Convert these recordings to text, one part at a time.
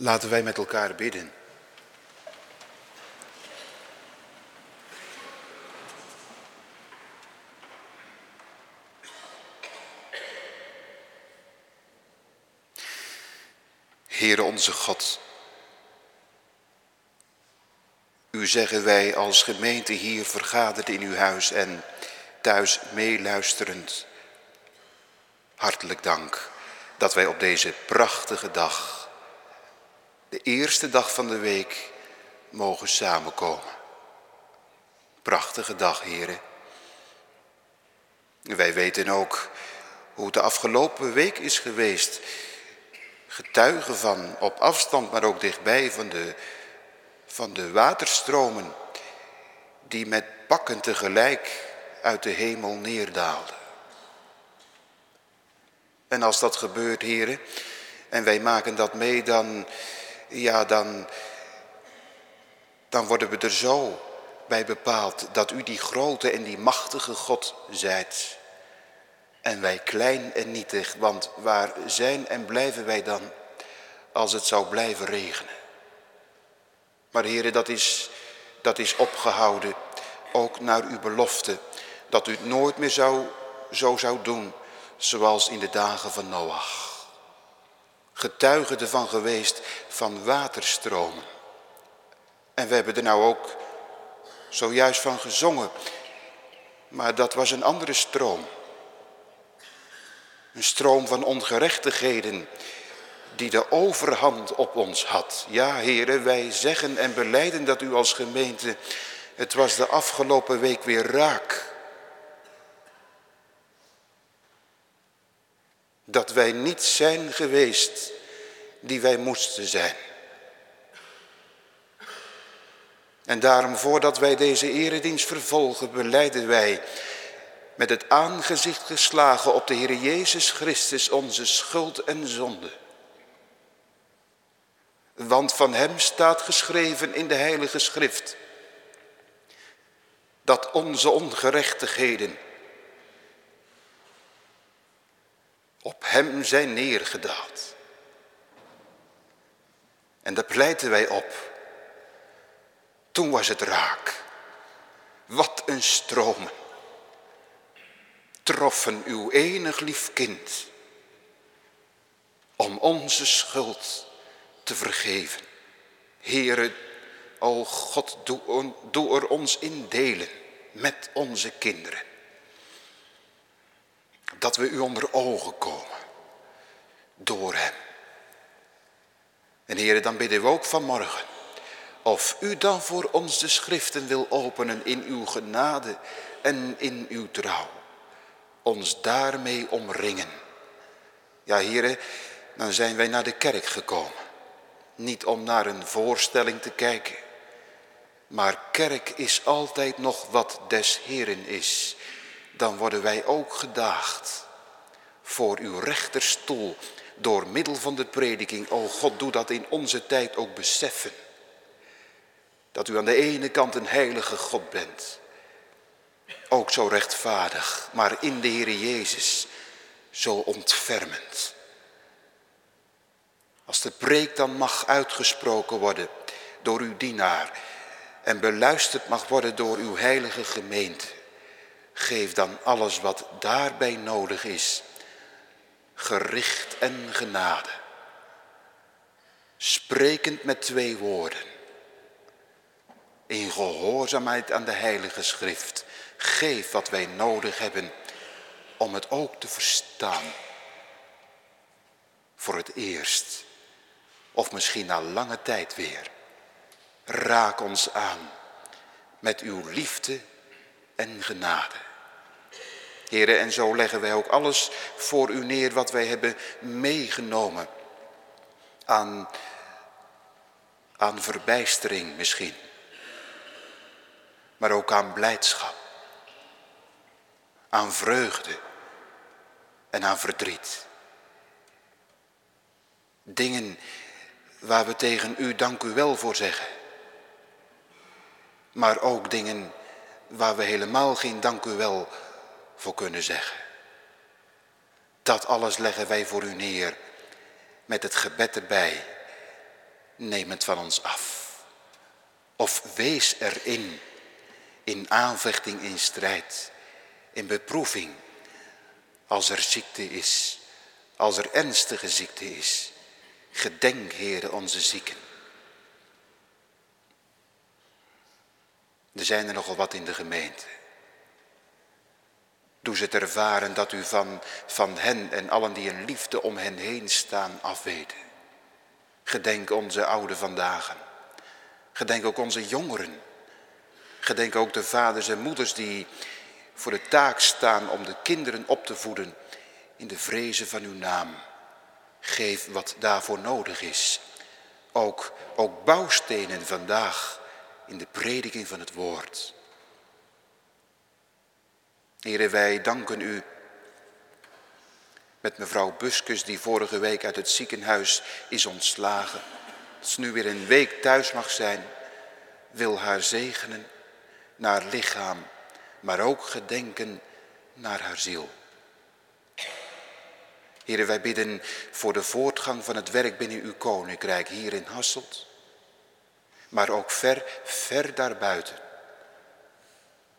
Laten wij met elkaar bidden. Heere onze God, u zeggen wij als gemeente hier vergaderd in uw huis en thuis meeluisterend, hartelijk dank dat wij op deze prachtige dag, de eerste dag van de week, mogen samenkomen. Prachtige dag, heren. Wij weten ook hoe het de afgelopen week is geweest. Getuigen van op afstand, maar ook dichtbij van de, van de waterstromen die met pakken tegelijk uit de hemel neerdaalden. En als dat gebeurt, heren, en wij maken dat mee, dan, ja, dan, dan worden we er zo bij bepaald dat u die grote en die machtige God zijt. En wij klein en nietig, want waar zijn en blijven wij dan als het zou blijven regenen? Maar heren, dat is, dat is opgehouden, ook naar uw belofte, dat u het nooit meer zou, zo zou doen zoals in de dagen van Noach. Getuigen ervan geweest van waterstromen. En we hebben er nou ook zojuist van gezongen. Maar dat was een andere stroom. Een stroom van ongerechtigheden die de overhand op ons had. Ja, heren, wij zeggen en beleiden dat u als gemeente, het was de afgelopen week weer raak. Dat wij niet zijn geweest die wij moesten zijn. En daarom voordat wij deze eredienst vervolgen, beleiden wij met het aangezicht geslagen op de Heer Jezus Christus onze schuld en zonde. Want van hem staat geschreven in de Heilige Schrift dat onze ongerechtigheden op hem zijn neergedaald. En daar pleiten wij op. Toen was het raak. Wat een stromen. Troffen uw enig lief kind. Om onze schuld te vergeven. Heere, o God, doe, doe er ons in delen met onze kinderen. Dat we u onder ogen komen. Door hem. En heren, dan bidden we ook vanmorgen. Of u dan voor ons de schriften wil openen in uw genade en in uw trouw. Ons daarmee omringen. Ja, heren, dan zijn wij naar de kerk gekomen. Niet om naar een voorstelling te kijken. Maar kerk is altijd nog wat des Heren is. Dan worden wij ook gedaagd voor uw rechterstoel door middel van de prediking. O God, doe dat in onze tijd ook beseffen. Dat u aan de ene kant een heilige God bent. Ook zo rechtvaardig, maar in de Heer Jezus zo ontfermend. Als de preek dan mag uitgesproken worden door uw dienaar en beluisterd mag worden door uw heilige gemeente, geef dan alles wat daarbij nodig is, gericht en genade. Sprekend met twee woorden. In gehoorzaamheid aan de heilige schrift. Geef wat wij nodig hebben om het ook te verstaan. Voor het eerst. Of misschien na lange tijd weer. Raak ons aan met uw liefde en genade. Heren, en zo leggen wij ook alles voor u neer wat wij hebben meegenomen. Aan, aan verbijstering misschien. Maar ook aan blijdschap. Aan vreugde. En aan verdriet. Dingen waar we tegen u dank u wel voor zeggen. Maar ook dingen waar we helemaal geen dank u wel voor kunnen zeggen. Dat alles leggen wij voor u neer met het gebed erbij. neem het van ons af. Of wees erin, in aanvechting, in strijd, in beproeving, als er ziekte is, als er ernstige ziekte is. Gedenk, Heere, onze zieken. Er zijn er nogal wat in de gemeente. Doe ze ervaren dat u van, van hen en allen die in liefde om hen heen staan afweten. Gedenk onze oude vandaag. Gedenk ook onze jongeren. Gedenk ook de vaders en moeders die voor de taak staan om de kinderen op te voeden in de vrezen van uw naam. Geef wat daarvoor nodig is. Ook, ook bouwstenen vandaag in de prediking van het woord. Heren, wij danken u met mevrouw Buskus die vorige week uit het ziekenhuis is ontslagen. Dat ze nu weer een week thuis mag zijn, wil haar zegenen naar lichaam, maar ook gedenken naar haar ziel. Heren, wij bidden voor de voortgang van het werk binnen uw koninkrijk hier in Hasselt. Maar ook ver, ver daarbuiten.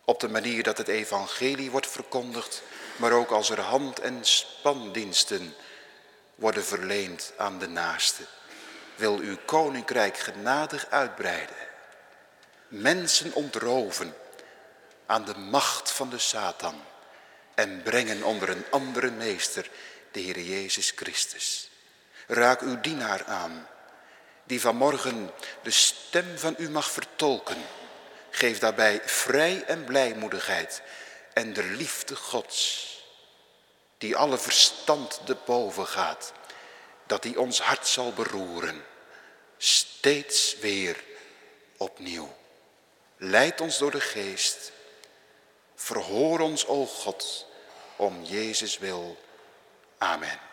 Op de manier dat het evangelie wordt verkondigd, maar ook als er hand- en spandiensten worden verleend aan de naaste. Wil uw koninkrijk genadig uitbreiden. Mensen ontroven aan de macht van de Satan en brengen onder een andere meester, de Heer Jezus Christus. Raak uw dienaar aan, die vanmorgen de stem van u mag vertolken Geef daarbij vrij en blijmoedigheid en de liefde Gods, die alle verstand te boven gaat, dat die ons hart zal beroeren, steeds weer opnieuw. Leid ons door de geest, verhoor ons, o God, om Jezus wil. Amen.